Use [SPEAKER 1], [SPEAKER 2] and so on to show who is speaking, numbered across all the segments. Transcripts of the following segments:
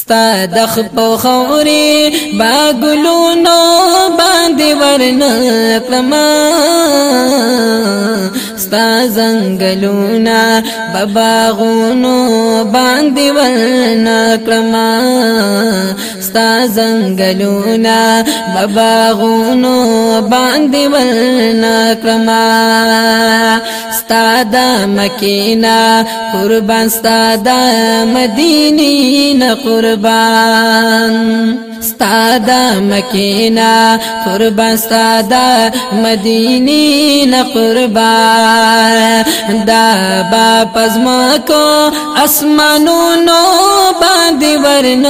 [SPEAKER 1] ستا د خپل خوري با ګلونو باندې ورنه کما ستا زنګلونا بابا غونو باندې ورنه کما ستا زنګلونا بباغونو باندې ولنا کرما ستا د مکینا قربان ستا د مدینې نه قربان ستاد مکینا قربان ستاد مدینی نه قربان دا با پزما کو اسمانونو باندې ورن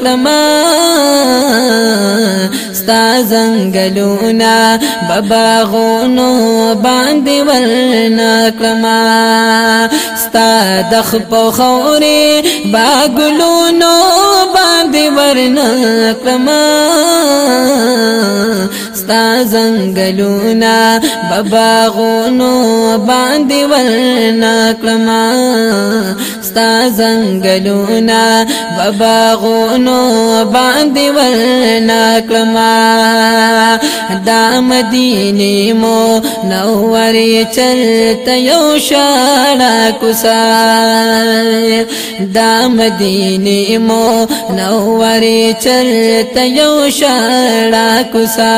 [SPEAKER 1] کلمه ستا زنګلونا بابا غونو باندې ورنا کما ستا د خپل خوري باګلونو دی ورنا کلمہ ستا زنګلونا بباغونو باندې ورنا کلمه ستا زنګلونا بباغونو باندې ورنا کلمه دا مدینه مو نوور چلته یو شاړه کوسا دا مدینه مو نوور چلته یو شاړه کوسا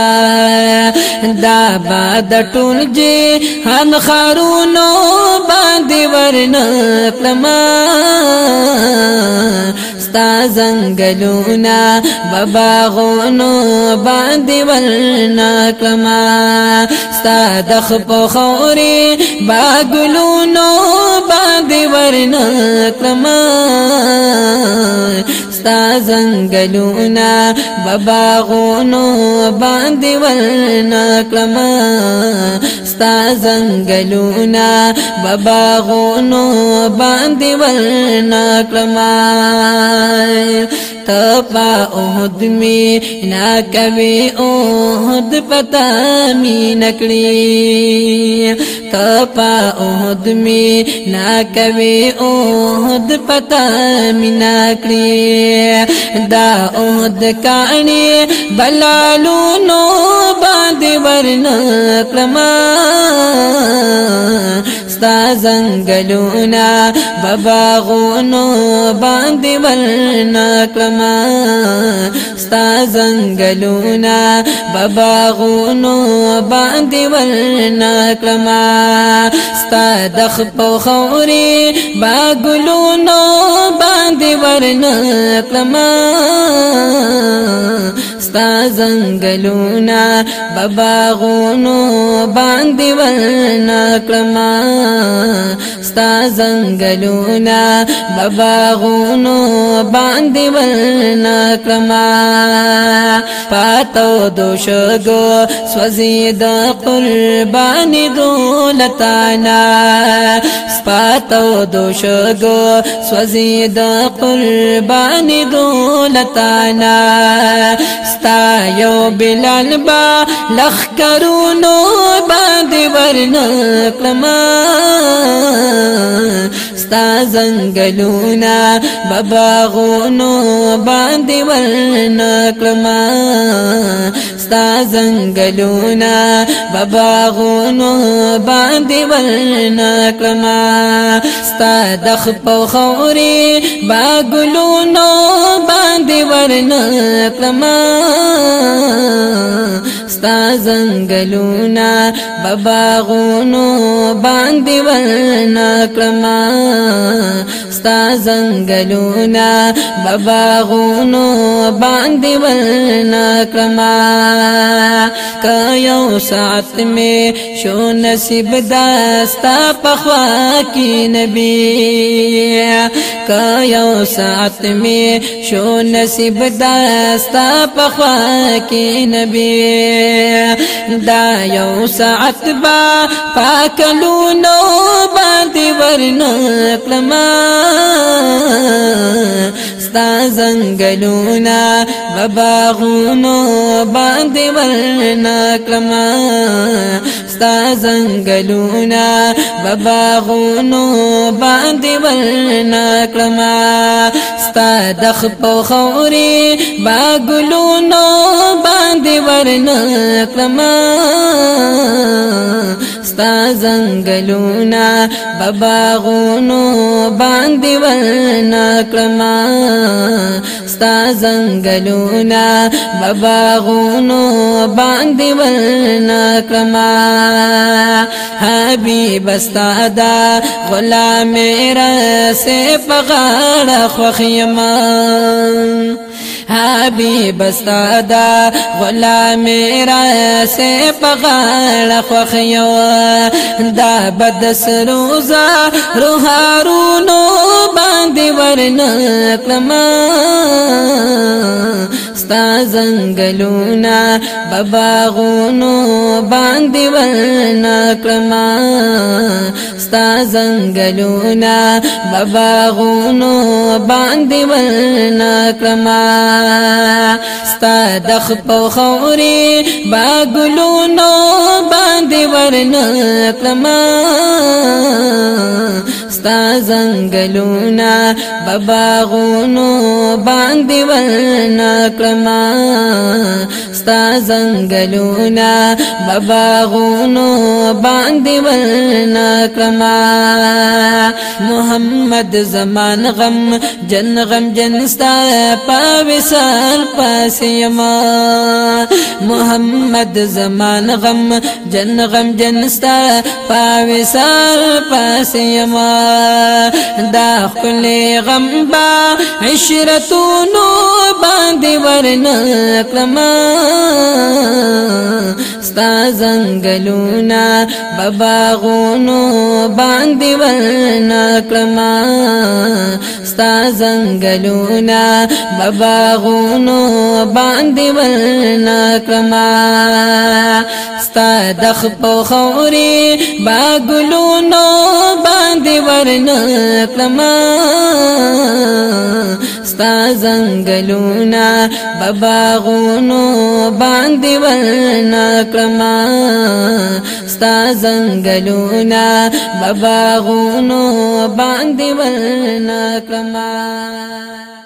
[SPEAKER 1] دا باد ټول جی هن خارونو باندې ورن پلما ستا زنګلونا بابا غونو باندې ورن پلما ستا د خپو خوري باګلونو باندې ورن پلما ستا زنګلونا بباغونو باندې ورنا کلمه ستا زنګلونا بباغونو باندې ورنا کلمه تپا احد می نا کوي احد پتا می نکړي تپا احد می نا کوي احد پتا می نکړي دا احد کانی بلالو نو باندې ورن کلمہ ستا زنګلونا بباغونو باندې ورنا کلمه ستا زنګلونا بباغونو باندې ورنا کلمه ستا د خپل خوري باغلونو باندې ورنا کلمه ستا زنګلونا بباغونو باندې ورنا کړما ستا زنګلونا بباغونو باندې ورنا کړما پاتو دو شگو سوزید قربانی دولتانا پاتو دو شگو سوزید قربانی دولتانا ستا یو بلال با لخ کرونو باندې ورنل کلمه ستا زنګلونا بابا غونو باندې ورنل کلمه ستا زنګلونا بباغونو باندې ورنا کما ستا د خپل خوري باغلونو باندې ورنا کما ستا زنګلونا بباغونو باندې ورنا کړما ستا زنګلونا بباغونو باندې ورنا کړما که یو ساعت می شو نصیب داستا پخوا کی نبی که یو ساعت می شو نصیب داستا پخوا کی نبی دا یو ساعت با پاکلو نو باندې ورنکلما ستا زنګلونا بابا غونو باندې ورنکلما ستا زنګلونا بباغونو باندې ورنا کلمه ستا د خپل خوري باغلونو باندې ورنا کلمه ستا زنګلونا بباغونو باندې ورنا کړما ستا زنګلونا بباغونو باندې ورنا کړما حبيب ستا دا غلام را سه پغاړه خوخیمان حبیب استادا غلام را سه پغړ خوخیو دا بد سروزا روحارونو باندې ورن کلمه ستا زنګلونا بباغونو باندې ولنا کړما ستا زنګلونا بباغونو باندې ولنا کړما ستا د خپل خوري باغلونو باندې ورنا کړما ستا زنګلونا بباغونو باندې ورنا کړما ستا زنګلونا بباغونو باندې ورنا کړما محمد زمان غم جن غم جن ستا پاوسان پاسیما محمد زمان غم جن غم جن ستا پاوسان پاسیما دا خپل غم با عشرتونو باندې ورن کلم ستا زنګلونا بباغونو باندې ورن کلم ستا زنګلونا بباغونو باندې ورن کلم تا د خپل خوري با ګلونو باندې ورنه کلمه ستا زنګلونا بباغونو باندې ورنا کړما ستا زنګلونا بباغونو باندې ورنا کړما